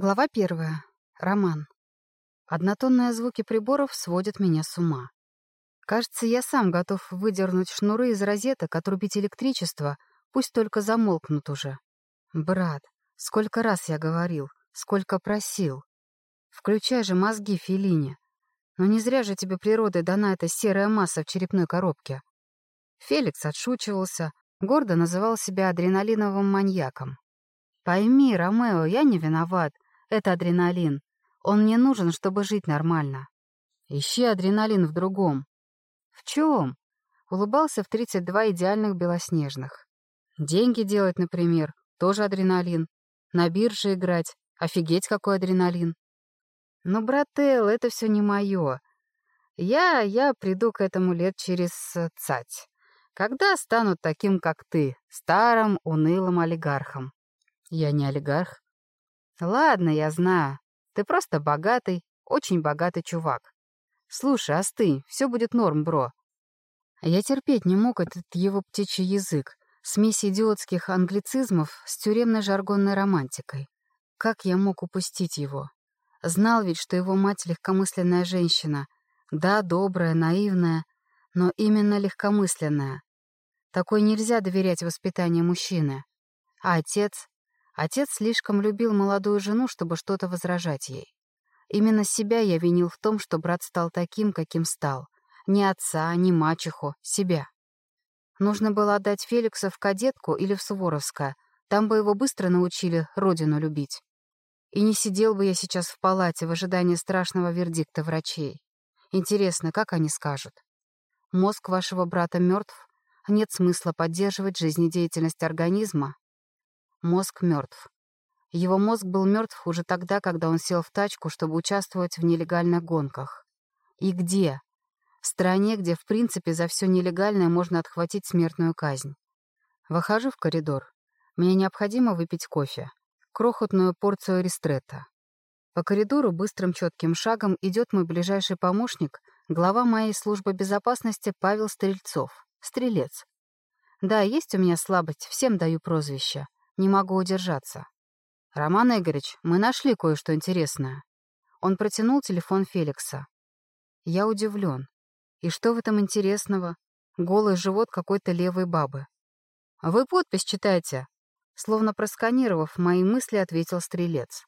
Глава первая. Роман. Однотонные звуки приборов сводят меня с ума. Кажется, я сам готов выдернуть шнуры из розеток, отрубить электричество, пусть только замолкнут уже. Брат, сколько раз я говорил, сколько просил. Включай же мозги Филине. Но не зря же тебе природой дана эта серая масса в черепной коробке. Феликс отшучивался, гордо называл себя адреналиновым маньяком. Пойми, Ромео, я не виноват. Это адреналин. Он мне нужен, чтобы жить нормально. Ищи адреналин в другом. В чем? Улыбался в 32 идеальных белоснежных. Деньги делать, например, тоже адреналин. На бирже играть. Офигеть, какой адреналин. Но, брателл, это все не мое. Я, я приду к этому лет через э, цать. Когда стану таким, как ты, старым, унылым олигархом. Я не олигарх. Ладно, я знаю. Ты просто богатый, очень богатый чувак. Слушай, остынь, все будет норм, бро. Я терпеть не мог этот его птичий язык, смесь идиотских англицизмов с тюремной жаргонной романтикой. Как я мог упустить его? Знал ведь, что его мать легкомысленная женщина. Да, добрая, наивная, но именно легкомысленная. Такой нельзя доверять воспитанию мужчины. А отец? Отец слишком любил молодую жену, чтобы что-то возражать ей. Именно себя я винил в том, что брат стал таким, каким стал. Ни отца, ни мачеху, себя. Нужно было отдать Феликса в кадетку или в Суворовское. Там бы его быстро научили родину любить. И не сидел бы я сейчас в палате в ожидании страшного вердикта врачей. Интересно, как они скажут? Мозг вашего брата мертв? Нет смысла поддерживать жизнедеятельность организма? Мозг мертв. Его мозг был мертв уже тогда, когда он сел в тачку, чтобы участвовать в нелегальных гонках. И где? В стране, где, в принципе, за все нелегальное можно отхватить смертную казнь. Выхожу в коридор. Мне необходимо выпить кофе. Крохотную порцию ристретта. По коридору быстрым четким шагом идет мой ближайший помощник, глава моей службы безопасности Павел Стрельцов. Стрелец. Да, есть у меня слабость, всем даю прозвище. Не могу удержаться. «Роман Игоревич, мы нашли кое-что интересное». Он протянул телефон Феликса. Я удивлен. И что в этом интересного? Голый живот какой-то левой бабы. «Вы подпись читайте», Словно просканировав мои мысли, ответил стрелец.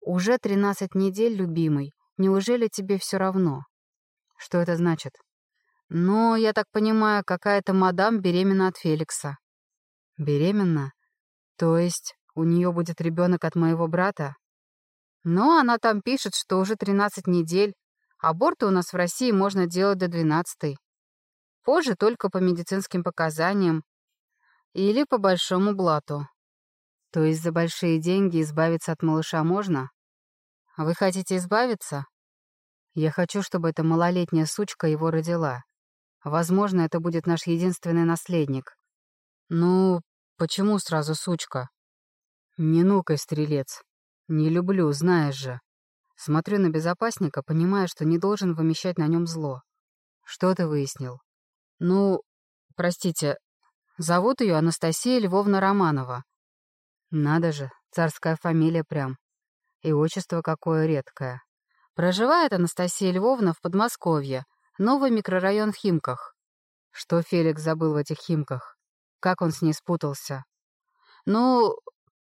«Уже тринадцать недель, любимый. Неужели тебе все равно?» «Что это значит?» «Ну, я так понимаю, какая-то мадам беременна от Феликса». «Беременна? То есть у нее будет ребенок от моего брата? Но она там пишет, что уже 13 недель. Аборты у нас в России можно делать до 12 Позже только по медицинским показаниям. Или по большому блату. То есть за большие деньги избавиться от малыша можно? Вы хотите избавиться? Я хочу, чтобы эта малолетняя сучка его родила. Возможно, это будет наш единственный наследник. Ну, Почему сразу сучка? Не нукай, стрелец. Не люблю, знаешь же. Смотрю на безопасника, понимая, что не должен вымещать на нем зло. Что ты выяснил? Ну, простите, зовут ее Анастасия Львовна Романова. Надо же, царская фамилия прям. И отчество какое редкое. Проживает Анастасия Львовна в Подмосковье, новый микрорайон в Химках. Что Феликс забыл в этих Химках? Как он с ней спутался? Ну,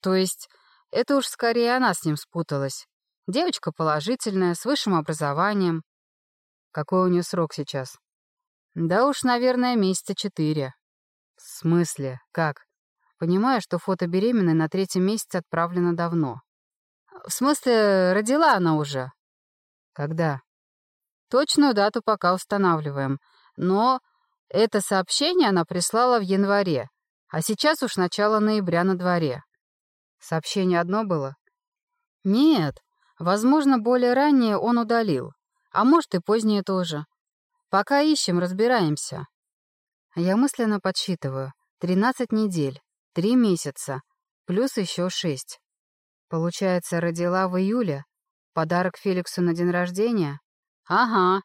то есть, это уж скорее она с ним спуталась. Девочка положительная, с высшим образованием. Какой у нее срок сейчас? Да уж, наверное, месяца четыре. В смысле? Как? Понимаю, что фото беременной на третьем месяце отправлено давно. В смысле, родила она уже. Когда? Точную дату пока устанавливаем. Но это сообщение она прислала в январе, а сейчас уж начало ноября на дворе. Сообщение одно было? Нет, возможно, более раннее он удалил, а может и позднее тоже. Пока ищем, разбираемся. Я мысленно подсчитываю. Тринадцать недель, три месяца, плюс еще шесть. Получается, родила в июле? Подарок Феликсу на день рождения? Ага.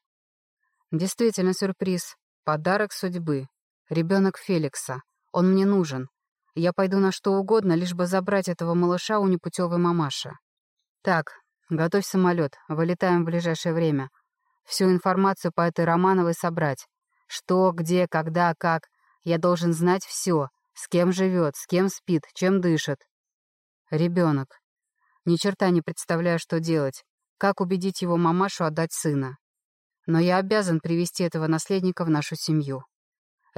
Действительно сюрприз. Подарок судьбы. Ребенок Феликса. Он мне нужен. Я пойду на что угодно, лишь бы забрать этого малыша у непутевой мамаши. Так, готовь самолет, вылетаем в ближайшее время. Всю информацию по этой Романовой собрать. Что, где, когда, как. Я должен знать все. С кем живет, с кем спит, чем дышит. Ребенок. Ни черта не представляю, что делать. Как убедить его мамашу отдать сына. Но я обязан привести этого наследника в нашу семью.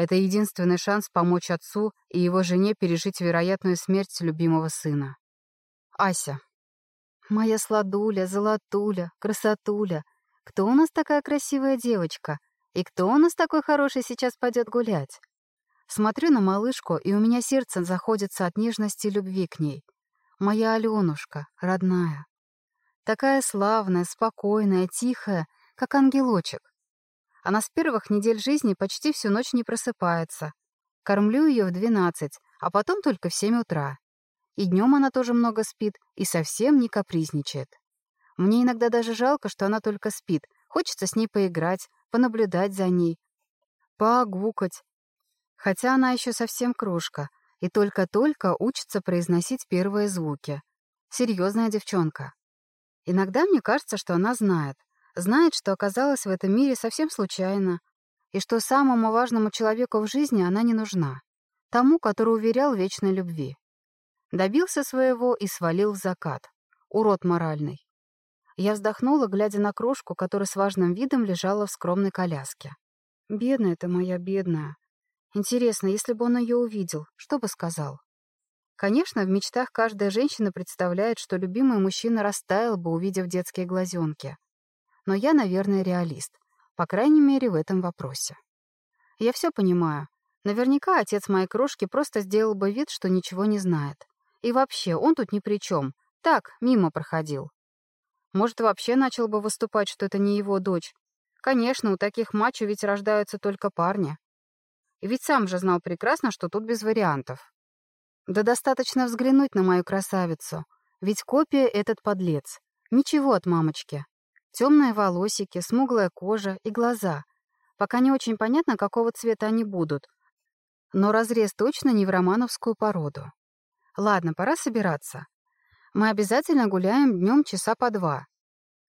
Это единственный шанс помочь отцу и его жене пережить вероятную смерть любимого сына. Ася. Моя сладуля, золотуля, красотуля. Кто у нас такая красивая девочка? И кто у нас такой хороший сейчас пойдет гулять? Смотрю на малышку, и у меня сердце заходится от нежности и любви к ней. Моя Аленушка, родная. Такая славная, спокойная, тихая, как ангелочек. Она с первых недель жизни почти всю ночь не просыпается. Кормлю ее в двенадцать, а потом только в семь утра. И днем она тоже много спит и совсем не капризничает. Мне иногда даже жалко, что она только спит. Хочется с ней поиграть, понаблюдать за ней, поогукать, хотя она еще совсем крошка и только-только учится произносить первые звуки. Серьезная девчонка. Иногда мне кажется, что она знает. Знает, что оказалась в этом мире совсем случайно, и что самому важному человеку в жизни она не нужна. Тому, который уверял вечной любви. Добился своего и свалил в закат. Урод моральный. Я вздохнула, глядя на крошку, которая с важным видом лежала в скромной коляске. Бедная ты моя, бедная. Интересно, если бы он ее увидел, что бы сказал? Конечно, в мечтах каждая женщина представляет, что любимый мужчина растаял бы, увидев детские глазенки. Но я, наверное, реалист. По крайней мере, в этом вопросе. Я все понимаю. Наверняка отец моей крошки просто сделал бы вид, что ничего не знает. И вообще, он тут ни при чем. Так, мимо проходил. Может, вообще начал бы выступать, что это не его дочь. Конечно, у таких мачо ведь рождаются только парни. И ведь сам же знал прекрасно, что тут без вариантов. Да достаточно взглянуть на мою красавицу. Ведь копия этот подлец. Ничего от мамочки. Темные волосики, смуглая кожа и глаза. Пока не очень понятно, какого цвета они будут. Но разрез точно не в романовскую породу. Ладно, пора собираться. Мы обязательно гуляем днем часа по два.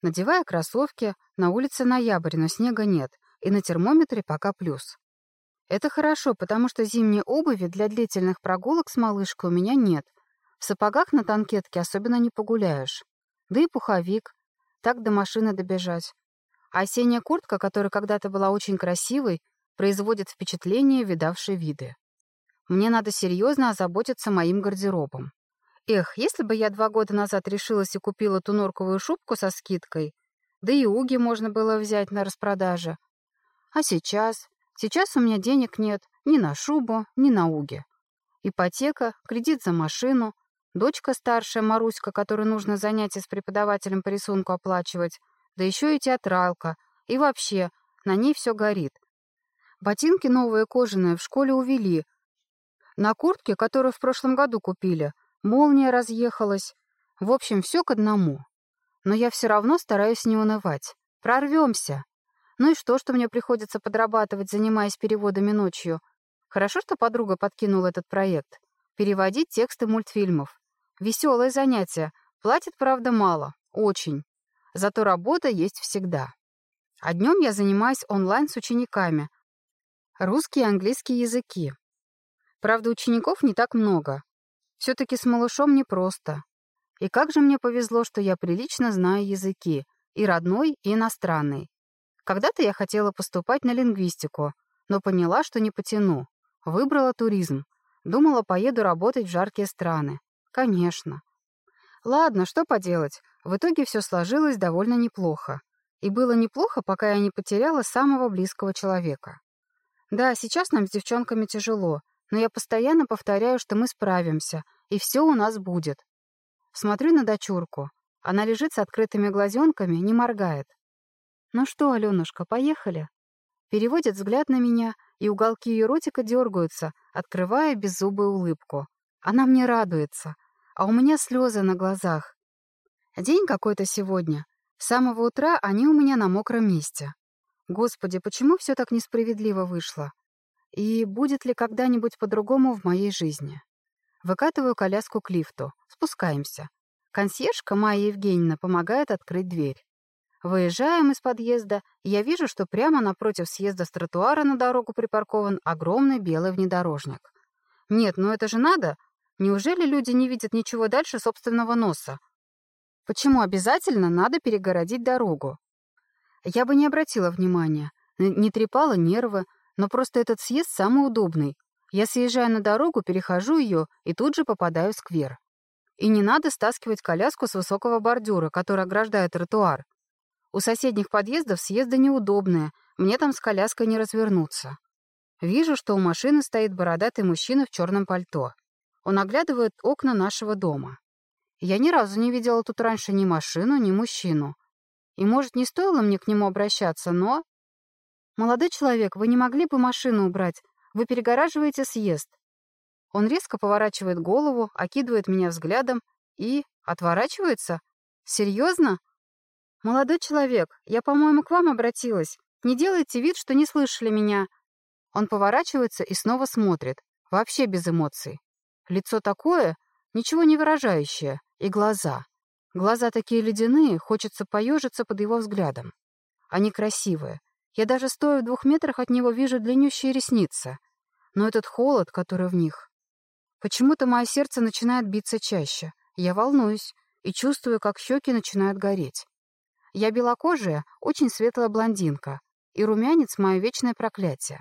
Надевая кроссовки, на улице ноябрь, но снега нет, и на термометре пока плюс. Это хорошо, потому что зимней обуви для длительных прогулок с малышкой у меня нет. В сапогах на танкетке особенно не погуляешь. Да и пуховик. Так до машины добежать. Осенняя куртка, которая когда-то была очень красивой, производит впечатление видавшей виды. Мне надо серьезно озаботиться моим гардеробом. Эх, если бы я два года назад решилась и купила ту норковую шубку со скидкой, да и уги можно было взять на распродаже. А сейчас Сейчас у меня денег нет ни на шубу, ни на уги. Ипотека, кредит за машину, дочка старшая, Маруська, которой нужно занятия с преподавателем по рисунку оплачивать, да еще и театралка. И вообще, на ней все горит. Ботинки новые кожаные в школе увели. На куртке, которую в прошлом году купили, молния разъехалась. В общем, все к одному. Но я все равно стараюсь не унывать. Прорвемся. Ну и что, что мне приходится подрабатывать, занимаясь переводами ночью? Хорошо, что подруга подкинула этот проект. Переводить тексты мультфильмов. Веселое занятие. Платит, правда, мало. Очень. Зато работа есть всегда. А днем я занимаюсь онлайн с учениками. Русский и английский языки. Правда, учеников не так много. Все-таки с малышом непросто. И как же мне повезло, что я прилично знаю языки. И родной, и иностранный. Когда-то я хотела поступать на лингвистику, но поняла, что не потяну. Выбрала туризм. Думала, поеду работать в жаркие страны. Конечно. Ладно, что поделать. В итоге все сложилось довольно неплохо. И было неплохо, пока я не потеряла самого близкого человека. Да, сейчас нам с девчонками тяжело, но я постоянно повторяю, что мы справимся, и все у нас будет. Смотрю на дочурку. Она лежит с открытыми глазенками, не моргает. «Ну что, Аленушка, поехали?» Переводит взгляд на меня, и уголки ее ротика дергаются, открывая беззубую улыбку. Она мне радуется, а у меня слезы на глазах. День какой-то сегодня. С самого утра они у меня на мокром месте. Господи, почему все так несправедливо вышло? И будет ли когда-нибудь по-другому в моей жизни? Выкатываю коляску к лифту. Спускаемся. Консьержка Майя Евгеньевна помогает открыть дверь. Выезжаем из подъезда, и я вижу, что прямо напротив съезда с тротуара на дорогу припаркован огромный белый внедорожник. Нет, ну это же надо! Неужели люди не видят ничего дальше собственного носа? Почему обязательно надо перегородить дорогу? Я бы не обратила внимания, не трепала нервы, но просто этот съезд самый удобный. Я съезжаю на дорогу, перехожу ее и тут же попадаю в сквер. И не надо стаскивать коляску с высокого бордюра, который ограждает тротуар. У соседних подъездов съезды неудобные, мне там с коляской не развернуться. Вижу, что у машины стоит бородатый мужчина в черном пальто. Он оглядывает окна нашего дома. Я ни разу не видела тут раньше ни машину, ни мужчину. И, может, не стоило мне к нему обращаться, но... «Молодой человек, вы не могли бы машину убрать? Вы перегораживаете съезд». Он резко поворачивает голову, окидывает меня взглядом и... отворачивается? Серьезно? «Молодой человек, я, по-моему, к вам обратилась. Не делайте вид, что не слышали меня». Он поворачивается и снова смотрит, вообще без эмоций. Лицо такое, ничего не выражающее, и глаза. Глаза такие ледяные, хочется поежиться под его взглядом. Они красивые. Я даже стоя в двух метрах от него вижу длиннющие ресницы. Но этот холод, который в них... Почему-то мое сердце начинает биться чаще. Я волнуюсь и чувствую, как щеки начинают гореть. Я белокожая, очень светлая блондинка, и румянец — мое вечное проклятие.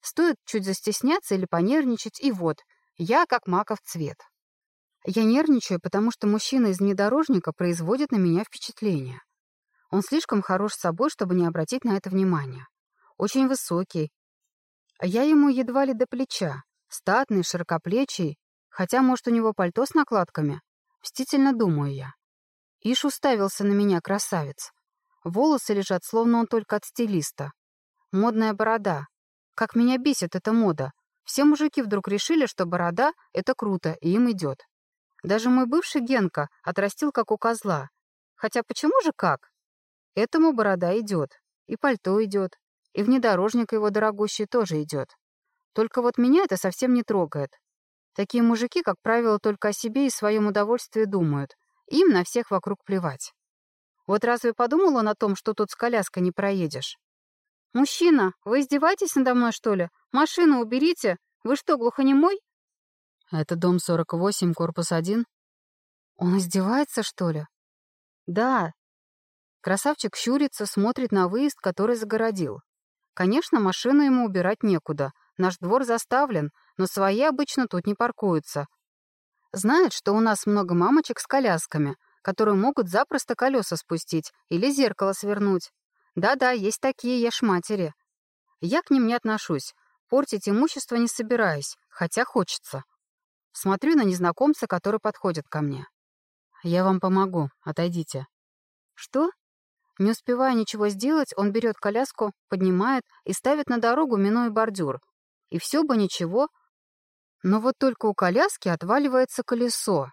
Стоит чуть застесняться или понервничать, и вот, я как маков цвет. Я нервничаю, потому что мужчина из внедорожника производит на меня впечатление. Он слишком хорош с собой, чтобы не обратить на это внимание. Очень высокий. Я ему едва ли до плеча, статный, широкоплечий, хотя, может, у него пальто с накладками. Мстительно думаю я. Иш уставился на меня, красавец. Волосы лежат, словно он только от стилиста. Модная борода. Как меня бесит эта мода. Все мужики вдруг решили, что борода — это круто, и им идет. Даже мой бывший Генка отрастил, как у козла. Хотя почему же как? Этому борода идет, и пальто идет, и внедорожник его дорогущий тоже идет. Только вот меня это совсем не трогает. Такие мужики, как правило, только о себе и своем удовольствии думают, им на всех вокруг плевать. Вот разве подумал он о том, что тут с коляской не проедешь? «Мужчина, вы издеваетесь надо мной, что ли? Машину уберите! Вы что, глухонемой?» «Это дом 48, корпус 1?» «Он издевается, что ли?» «Да». Красавчик щурится, смотрит на выезд, который загородил. Конечно, машину ему убирать некуда. Наш двор заставлен, но свои обычно тут не паркуются. Знает, что у нас много мамочек с колясками, которые могут запросто колеса спустить или зеркало свернуть. Да-да, есть такие ешь-матери. Я к ним не отношусь, портить имущество не собираюсь, хотя хочется. Смотрю на незнакомца, который подходит ко мне. «Я вам помогу, отойдите». «Что?» Не успевая ничего сделать, он берет коляску, поднимает и ставит на дорогу, минуя бордюр. И все бы ничего, но вот только у коляски отваливается колесо.